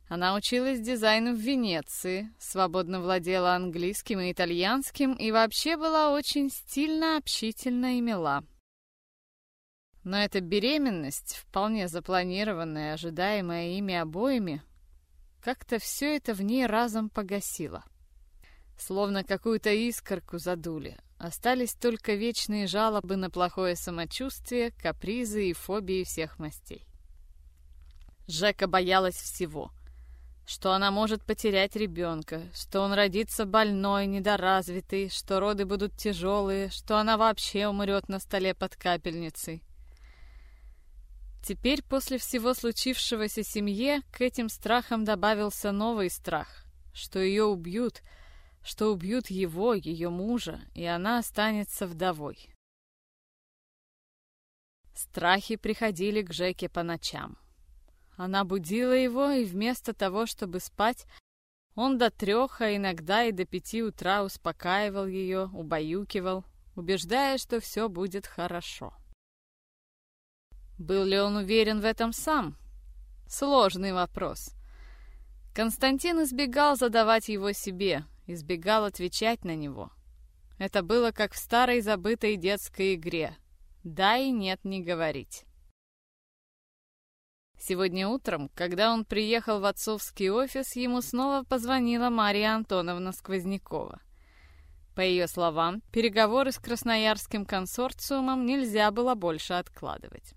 Она училась дизайну в Венеции, свободно владела английским и итальянским и вообще была очень стильно, общительна и мила. Но эта беременность, вполне запланированная, ожидаемая ими обоими, как-то все это в ней разом погасило. Словно какую-то искорку задули. Остались только вечные жалобы на плохое самочувствие, капризы и фобии всех мастей. Жека боялась всего — что она может потерять ребенка, что он родится больной, недоразвитый, что роды будут тяжелые, что она вообще умрет на столе под капельницей. Теперь, после всего случившегося семье, к этим страхам добавился новый страх, что ее убьют, что убьют его, ее мужа, и она останется вдовой. Страхи приходили к Жеке по ночам. Она будила его, и вместо того, чтобы спать, он до трех, а иногда и до пяти утра успокаивал ее, убаюкивал, убеждая, что все будет хорошо. Был ли он уверен в этом сам? Сложный вопрос. Константин избегал задавать его себе, избегал отвечать на него. Это было как в старой забытой детской игре. Да и нет не говорить. Сегодня утром, когда он приехал в отцовский офис, ему снова позвонила Мария Антоновна Сквознякова. По ее словам, переговоры с Красноярским консорциумом нельзя было больше откладывать.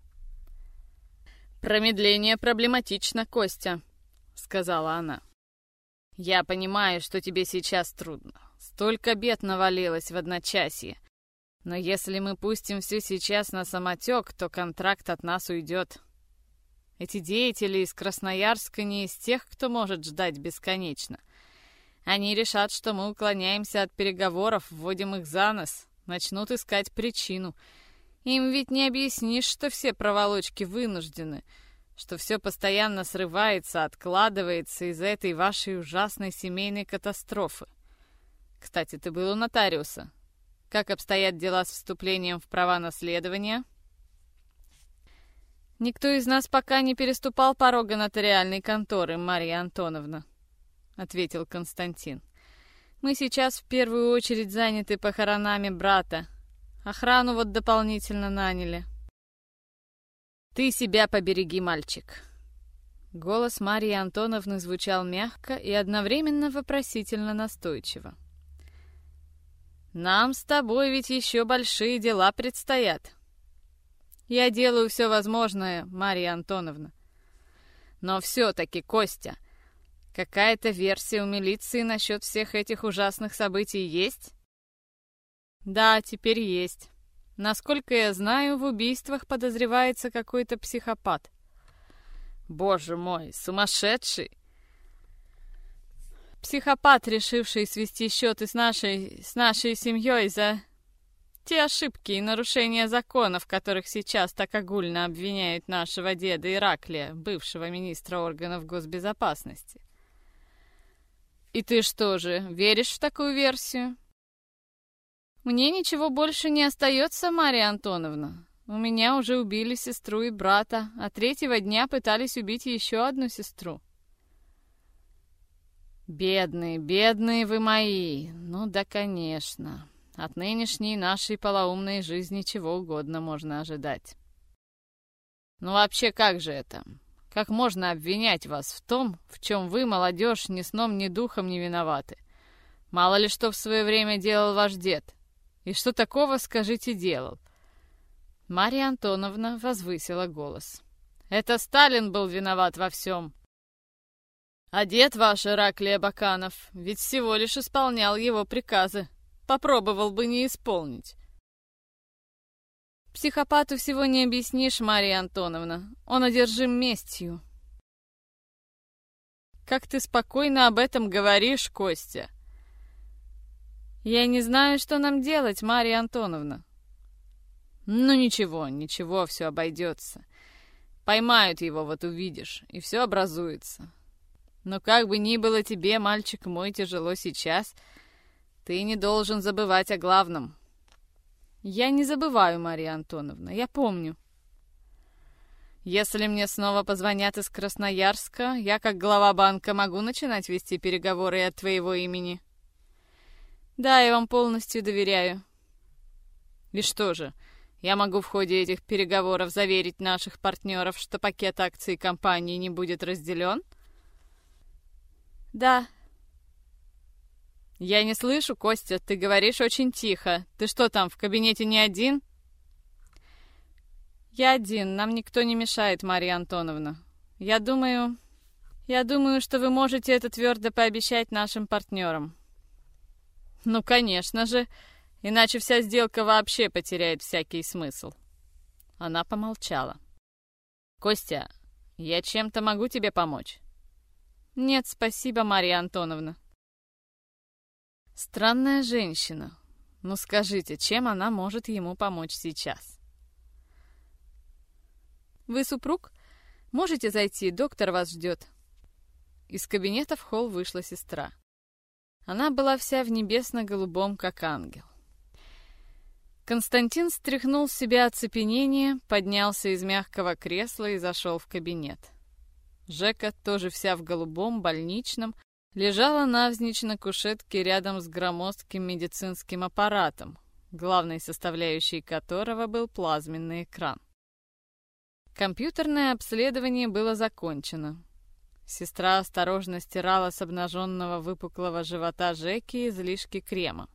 «Промедление проблематично, Костя», — сказала она. «Я понимаю, что тебе сейчас трудно. Столько бед навалилось в одночасье. Но если мы пустим все сейчас на самотек, то контракт от нас уйдет. Эти деятели из Красноярска не из тех, кто может ждать бесконечно. Они решат, что мы уклоняемся от переговоров, вводим их за нос, начнут искать причину. Им ведь не объяснишь, что все проволочки вынуждены, что все постоянно срывается, откладывается из-за этой вашей ужасной семейной катастрофы. Кстати, ты был у нотариуса. Как обстоят дела с вступлением в права наследования?» «Никто из нас пока не переступал порога нотариальной конторы, Мария Антоновна», — ответил Константин. «Мы сейчас в первую очередь заняты похоронами брата. Охрану вот дополнительно наняли». «Ты себя побереги, мальчик». Голос Марии Антоновны звучал мягко и одновременно вопросительно настойчиво. «Нам с тобой ведь еще большие дела предстоят». Я делаю все возможное, Мария Антоновна. Но все-таки, Костя, какая-то версия у милиции насчет всех этих ужасных событий есть? Да, теперь есть. Насколько я знаю, в убийствах подозревается какой-то психопат. Боже мой, сумасшедший! Психопат, решивший свести счеты с нашей, с нашей семьей за те ошибки и нарушения законов, которых сейчас так огульно обвиняют нашего деда Ираклия, бывшего министра органов госбезопасности. И ты что же, веришь в такую версию? Мне ничего больше не остается, Мария Антоновна. У меня уже убили сестру и брата, а третьего дня пытались убить еще одну сестру. Бедные, бедные вы мои. Ну да, конечно. От нынешней нашей полоумной жизни чего угодно можно ожидать. Ну вообще как же это? Как можно обвинять вас в том, в чем вы, молодежь, ни сном, ни духом не виноваты? Мало ли что в свое время делал ваш дед. И что такого, скажите, делал? Марья Антоновна возвысила голос. Это Сталин был виноват во всем. А дед ваш, Ираклия Баканов, ведь всего лишь исполнял его приказы попробовал бы не исполнить. Психопату всего не объяснишь, Мария Антоновна. Он одержим местью. Как ты спокойно об этом говоришь, Костя? Я не знаю, что нам делать, Мария Антоновна. Ну ничего, ничего, все обойдется. Поймают его, вот увидишь, и все образуется. Но как бы ни было тебе, мальчик мой, тяжело сейчас — ты не должен забывать о главном. Я не забываю, Мария Антоновна, я помню. Если мне снова позвонят из Красноярска, я, как глава банка, могу начинать вести переговоры от твоего имени. Да, я вам полностью доверяю. И что же, я могу в ходе этих переговоров заверить наших партнеров, что пакет акций компании не будет разделен? Да, «Я не слышу, Костя, ты говоришь очень тихо. Ты что там, в кабинете не один?» «Я один, нам никто не мешает, Мария Антоновна. Я думаю... Я думаю, что вы можете это твердо пообещать нашим партнерам». «Ну, конечно же, иначе вся сделка вообще потеряет всякий смысл». Она помолчала. «Костя, я чем-то могу тебе помочь?» «Нет, спасибо, Мария Антоновна». Странная женщина. Ну скажите, чем она может ему помочь сейчас? вы супруг? Можете зайти, доктор вас ждет». Из кабинета в холл вышла сестра. Она была вся в небесно-голубом, как ангел. Константин стряхнул с себя оцепенение, поднялся из мягкого кресла и зашел в кабинет. Жека, тоже вся в голубом, больничном, лежала навзничь на кушетке рядом с громоздким медицинским аппаратом, главной составляющей которого был плазменный экран. Компьютерное обследование было закончено. Сестра осторожно стирала с обнаженного выпуклого живота Жеки излишки крема.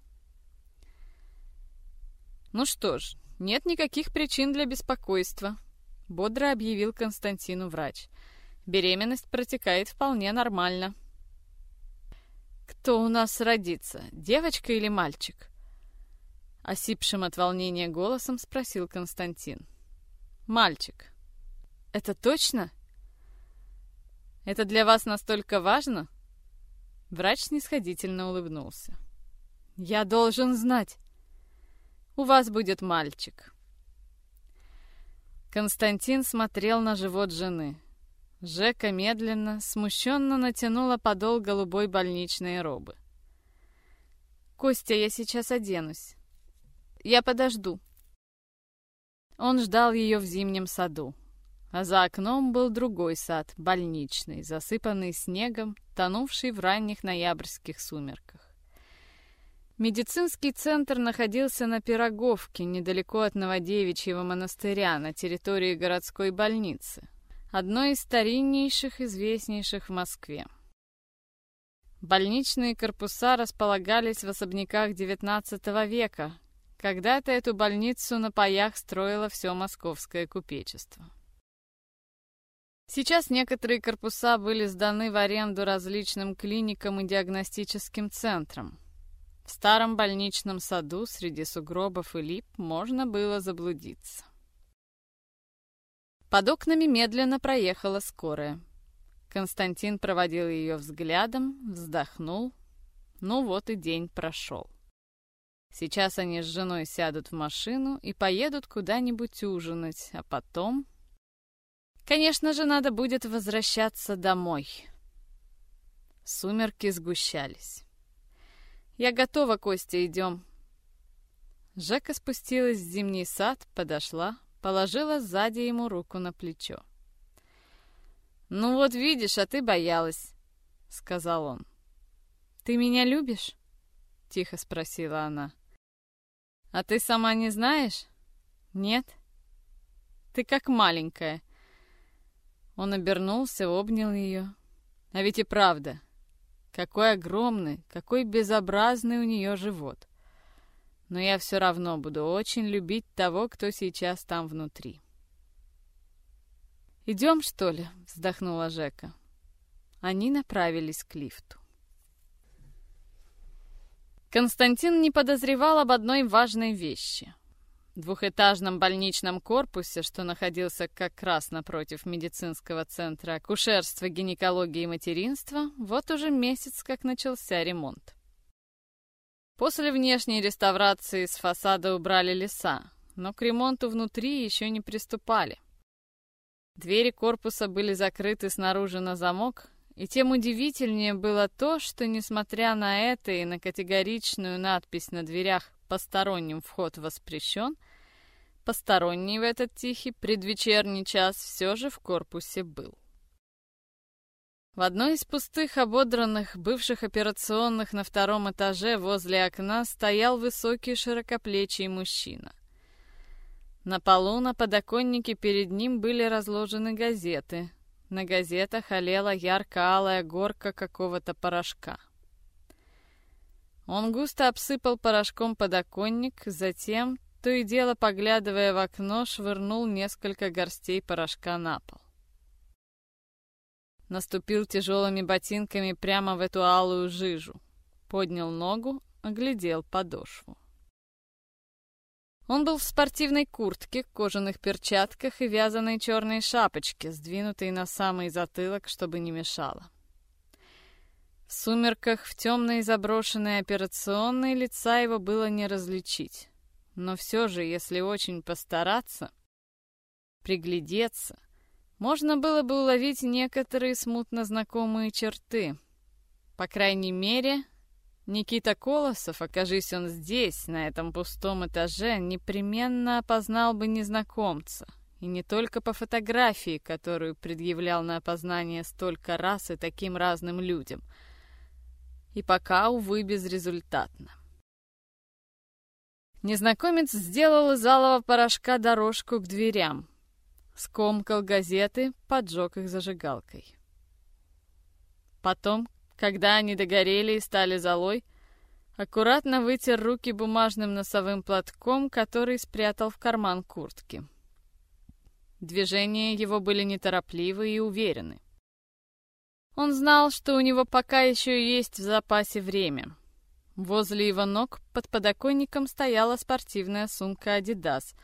«Ну что ж, нет никаких причин для беспокойства», — бодро объявил Константину врач. «Беременность протекает вполне нормально». «Кто у нас родится, девочка или мальчик?» Осипшим от волнения голосом спросил Константин. «Мальчик». «Это точно?» «Это для вас настолько важно?» Врач снисходительно улыбнулся. «Я должен знать. У вас будет мальчик». Константин смотрел на живот жены. Жека медленно, смущенно натянула подол голубой больничной робы. «Костя, я сейчас оденусь. Я подожду». Он ждал ее в зимнем саду. А за окном был другой сад, больничный, засыпанный снегом, тонувший в ранних ноябрьских сумерках. Медицинский центр находился на Пироговке, недалеко от Новодевичьего монастыря, на территории городской больницы, одной из стариннейших, известнейших в Москве. Больничные корпуса располагались в особняках XIX века. Когда-то эту больницу на паях строило все московское купечество. Сейчас некоторые корпуса были сданы в аренду различным клиникам и диагностическим центрам. В старом больничном саду среди сугробов и лип можно было заблудиться. Под окнами медленно проехала скорая. Константин проводил ее взглядом, вздохнул. Ну вот и день прошел. Сейчас они с женой сядут в машину и поедут куда-нибудь ужинать, а потом... Конечно же, надо будет возвращаться домой. Сумерки сгущались. «Я готова, Костя, идем». Жека спустилась в зимний сад, подошла, положила сзади ему руку на плечо. «Ну вот видишь, а ты боялась», — сказал он. «Ты меня любишь?» — тихо спросила она. «А ты сама не знаешь?» «Нет?» «Ты как маленькая». Он обернулся, обнял ее. «А ведь и правда, какой огромный, какой безобразный у нее живот. Но я все равно буду очень любить того, кто сейчас там внутри. «Идем, что ли?» — вздохнула Жека. Они направились к лифту. Константин не подозревал об одной важной вещи — двухэтажном больничном корпусе, что находился как раз напротив медицинского центра акушерства, гинекологии и материнства, вот уже месяц как начался ремонт. После внешней реставрации с фасада убрали леса, но к ремонту внутри еще не приступали. Двери корпуса были закрыты снаружи на замок, и тем удивительнее было то, что, несмотря на это и на категоричную надпись на дверях посторонним вход воспрещен, посторонний в этот тихий предвечерний час все же в корпусе был. В одной из пустых, ободранных, бывших операционных на втором этаже возле окна стоял высокий широкоплечий мужчина. На полу на подоконнике перед ним были разложены газеты. На газетах олела ярко-алая горка какого-то порошка. Он густо обсыпал порошком подоконник, затем, то и дело, поглядывая в окно, швырнул несколько горстей порошка на пол. Наступил тяжелыми ботинками прямо в эту алую жижу. Поднял ногу, оглядел подошву. Он был в спортивной куртке, кожаных перчатках и вязаной черной шапочке, сдвинутой на самый затылок, чтобы не мешало. В сумерках в темной заброшенной операционной лица его было не различить. Но все же, если очень постараться, приглядеться, можно было бы уловить некоторые смутно знакомые черты. По крайней мере, Никита Колосов, окажись он здесь, на этом пустом этаже, непременно опознал бы незнакомца. И не только по фотографии, которую предъявлял на опознание столько раз и таким разным людям. И пока, увы, безрезультатно. Незнакомец сделал из алого порошка дорожку к дверям. Скомкал газеты, поджег их зажигалкой. Потом, когда они догорели и стали золой, аккуратно вытер руки бумажным носовым платком, который спрятал в карман куртки. Движения его были неторопливы и уверены. Он знал, что у него пока еще есть в запасе время — Возле его ног под подоконником стояла спортивная сумка «Адидас».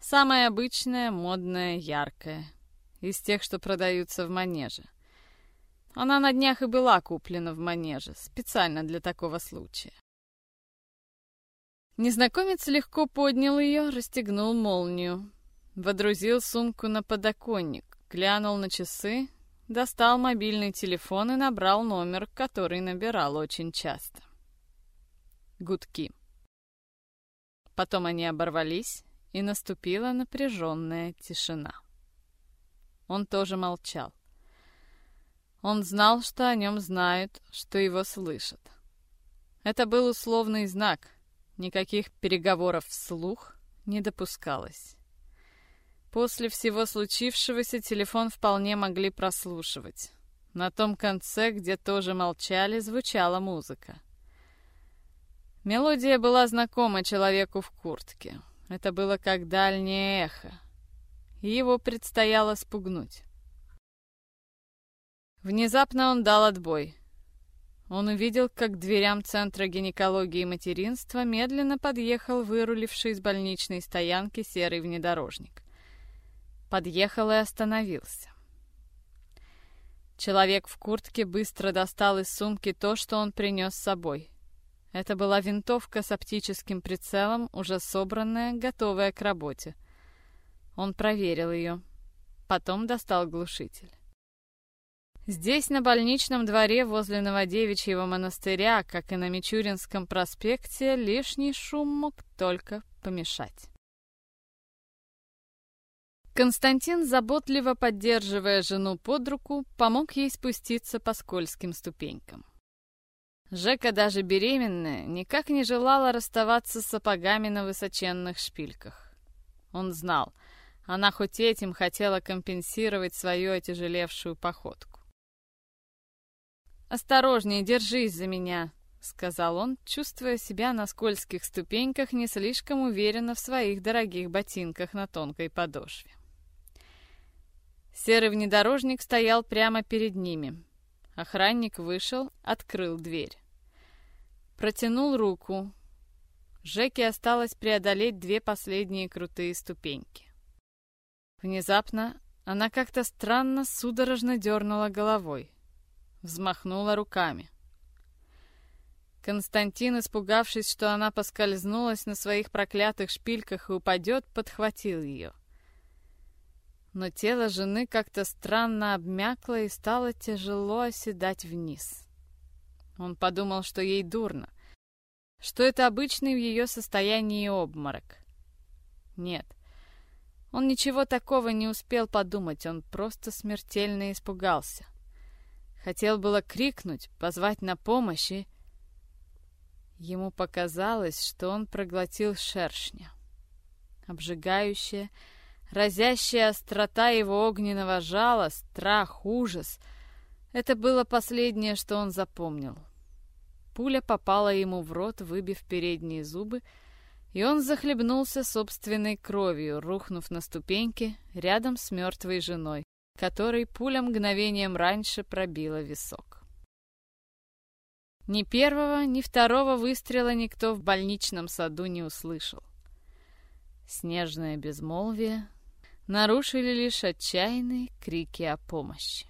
Самая обычная, модная, яркая. Из тех, что продаются в манеже. Она на днях и была куплена в манеже, специально для такого случая. Незнакомец легко поднял ее, расстегнул молнию. Водрузил сумку на подоконник, глянул на часы, достал мобильный телефон и набрал номер, который набирал очень часто гудки. Потом они оборвались, и наступила напряженная тишина. Он тоже молчал. Он знал, что о нем знают, что его слышат. Это был условный знак. Никаких переговоров вслух не допускалось. После всего случившегося телефон вполне могли прослушивать. На том конце, где тоже молчали, звучала музыка. Мелодия была знакома человеку в куртке. Это было как дальнее эхо. И его предстояло спугнуть. Внезапно он дал отбой. Он увидел, как к дверям Центра гинекологии и материнства медленно подъехал выруливший из больничной стоянки серый внедорожник. Подъехал и остановился. Человек в куртке быстро достал из сумки то, что он принес с собой. Это была винтовка с оптическим прицелом, уже собранная, готовая к работе. Он проверил ее. Потом достал глушитель. Здесь, на больничном дворе возле Новодевичьего монастыря, как и на Мичуринском проспекте, лишний шум мог только помешать. Константин, заботливо поддерживая жену под руку, помог ей спуститься по скользким ступенькам. Жека, даже беременная, никак не желала расставаться с сапогами на высоченных шпильках. Он знал, она хоть этим хотела компенсировать свою отяжелевшую походку. «Осторожнее, держись за меня», — сказал он, чувствуя себя на скользких ступеньках не слишком уверенно в своих дорогих ботинках на тонкой подошве. Серый внедорожник стоял прямо перед ними. Охранник вышел, открыл дверь. Протянул руку. Жеке осталось преодолеть две последние крутые ступеньки. Внезапно она как-то странно судорожно дернула головой. Взмахнула руками. Константин, испугавшись, что она поскользнулась на своих проклятых шпильках и упадет, подхватил ее. Но тело жены как-то странно обмякло и стало тяжело оседать вниз. Он подумал, что ей дурно, что это обычный в ее состоянии обморок. Нет, он ничего такого не успел подумать, он просто смертельно испугался. Хотел было крикнуть, позвать на помощь, и... Ему показалось, что он проглотил шершня. Обжигающая, разящая острота его огненного жала, страх, ужас — это было последнее, что он запомнил. Пуля попала ему в рот, выбив передние зубы, и он захлебнулся собственной кровью, рухнув на ступеньки рядом с мертвой женой, которой пуля мгновением раньше пробила висок. Ни первого, ни второго выстрела никто в больничном саду не услышал. Снежное безмолвие нарушили лишь отчаянные крики о помощи.